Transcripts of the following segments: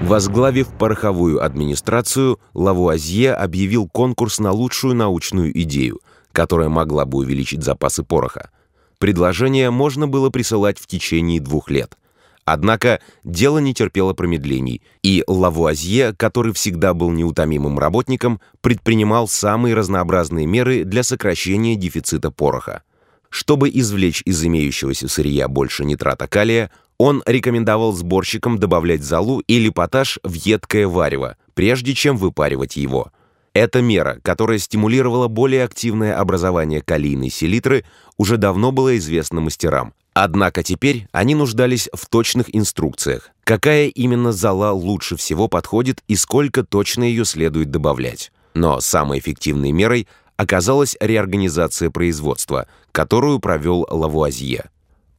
Возглавив пороховую администрацию, Лавуазье объявил конкурс на лучшую научную идею, которая могла бы увеличить запасы пороха. Предложение можно было присылать в течение двух лет. Однако дело не терпело промедлений, и Лавуазье, который всегда был неутомимым работником, предпринимал самые разнообразные меры для сокращения дефицита пороха. Чтобы извлечь из имеющегося сырья больше нитрата калия, он рекомендовал сборщикам добавлять золу или поташ в едкое варево, прежде чем выпаривать его. Эта мера, которая стимулировала более активное образование калийной селитры, уже давно была известна мастерам. Однако теперь они нуждались в точных инструкциях, какая именно зола лучше всего подходит и сколько точно ее следует добавлять. Но самой эффективной мерой оказалась реорганизация производства, которую провел Лавуазье.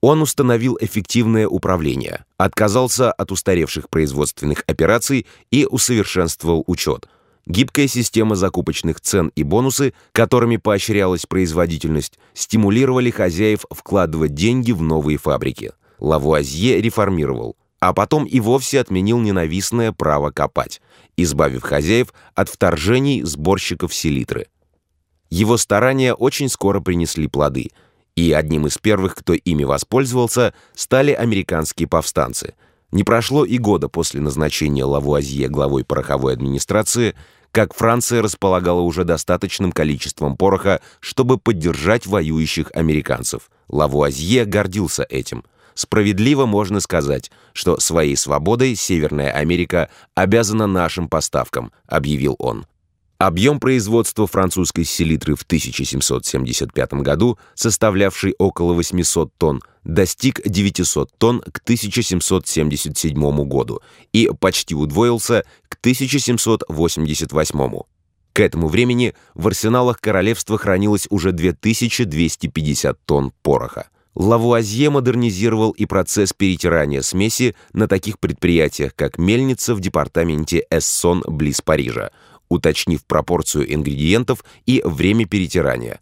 Он установил эффективное управление, отказался от устаревших производственных операций и усовершенствовал учет. Гибкая система закупочных цен и бонусы, которыми поощрялась производительность, стимулировали хозяев вкладывать деньги в новые фабрики. Лавуазье реформировал, а потом и вовсе отменил ненавистное право копать, избавив хозяев от вторжений сборщиков селитры. Его старания очень скоро принесли плоды – и одним из первых, кто ими воспользовался, стали американские повстанцы. Не прошло и года после назначения Лавуазье главой пороховой администрации, как Франция располагала уже достаточным количеством пороха, чтобы поддержать воюющих американцев. Лавуазье гордился этим. Справедливо можно сказать, что своей свободой Северная Америка обязана нашим поставкам, объявил он. Объем производства французской селитры в 1775 году, составлявший около 800 тонн, достиг 900 тонн к 1777 году и почти удвоился к 1788. К этому времени в арсеналах королевства хранилось уже 2250 тонн пороха. Лавуазье модернизировал и процесс перетирания смеси на таких предприятиях, как мельница в департаменте Эссон близ Парижа, уточнив пропорцию ингредиентов и время перетирания.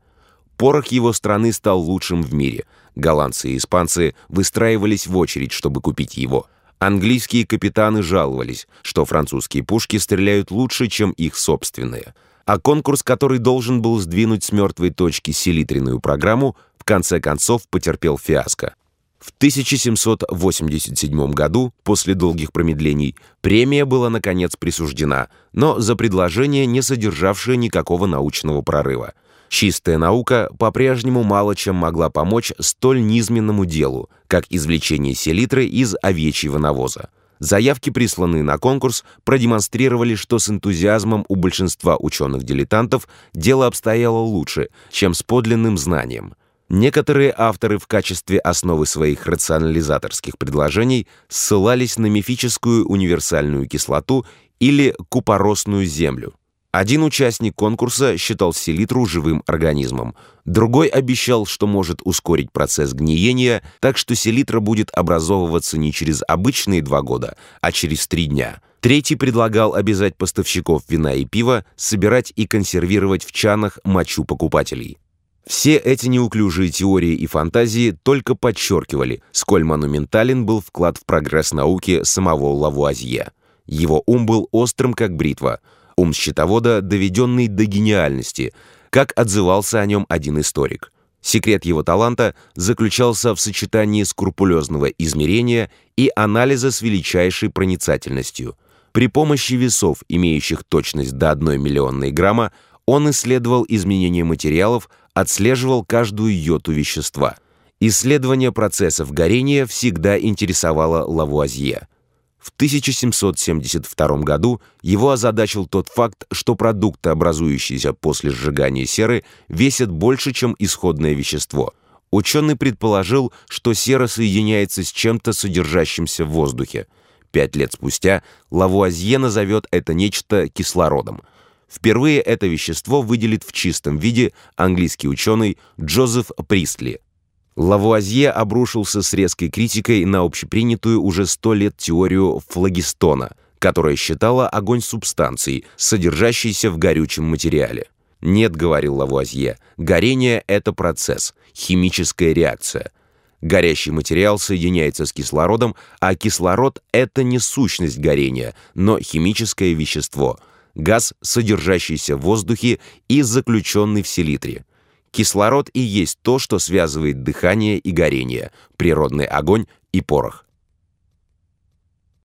Порох его страны стал лучшим в мире. Голландцы и испанцы выстраивались в очередь, чтобы купить его. Английские капитаны жаловались, что французские пушки стреляют лучше, чем их собственные. А конкурс, который должен был сдвинуть с мертвой точки селитренную программу, в конце концов потерпел фиаско. В 1787 году, после долгих промедлений, премия была наконец присуждена, но за предложение, не содержавшее никакого научного прорыва. Чистая наука по-прежнему мало чем могла помочь столь низменному делу, как извлечение селитры из овечьего навоза. Заявки, присланные на конкурс, продемонстрировали, что с энтузиазмом у большинства ученых-дилетантов дело обстояло лучше, чем с подлинным знанием – Некоторые авторы в качестве основы своих рационализаторских предложений ссылались на мифическую универсальную кислоту или купоросную землю. Один участник конкурса считал селитру живым организмом, другой обещал, что может ускорить процесс гниения, так что селитра будет образовываться не через обычные два года, а через три дня. Третий предлагал обязать поставщиков вина и пива собирать и консервировать в чанах мочу покупателей. Все эти неуклюжие теории и фантазии только подчеркивали, сколь монументален был вклад в прогресс науки самого Лавуазье. Его ум был острым, как бритва, ум счетовода, доведенный до гениальности, как отзывался о нем один историк. Секрет его таланта заключался в сочетании скрупулезного измерения и анализа с величайшей проницательностью. При помощи весов, имеющих точность до 1 миллионной грамма, он исследовал изменения материалов, отслеживал каждую йоту вещества. Исследование процессов горения всегда интересовало Лавуазье. В 1772 году его озадачил тот факт, что продукты, образующиеся после сжигания серы, весят больше, чем исходное вещество. Ученый предположил, что сера соединяется с чем-то, содержащимся в воздухе. Пять лет спустя Лавуазье назовет это нечто кислородом – Впервые это вещество выделит в чистом виде английский ученый Джозеф Пристли. Лавуазье обрушился с резкой критикой на общепринятую уже сто лет теорию флагистона, которая считала огонь субстанцией, содержащейся в горючем материале. «Нет», — говорил Лавуазье, — «горение — это процесс, химическая реакция. Горящий материал соединяется с кислородом, а кислород — это не сущность горения, но химическое вещество, газ, содержащийся в воздухе и заключенный в селитре. Кислород и есть то, что связывает дыхание и горение, природный огонь и порох.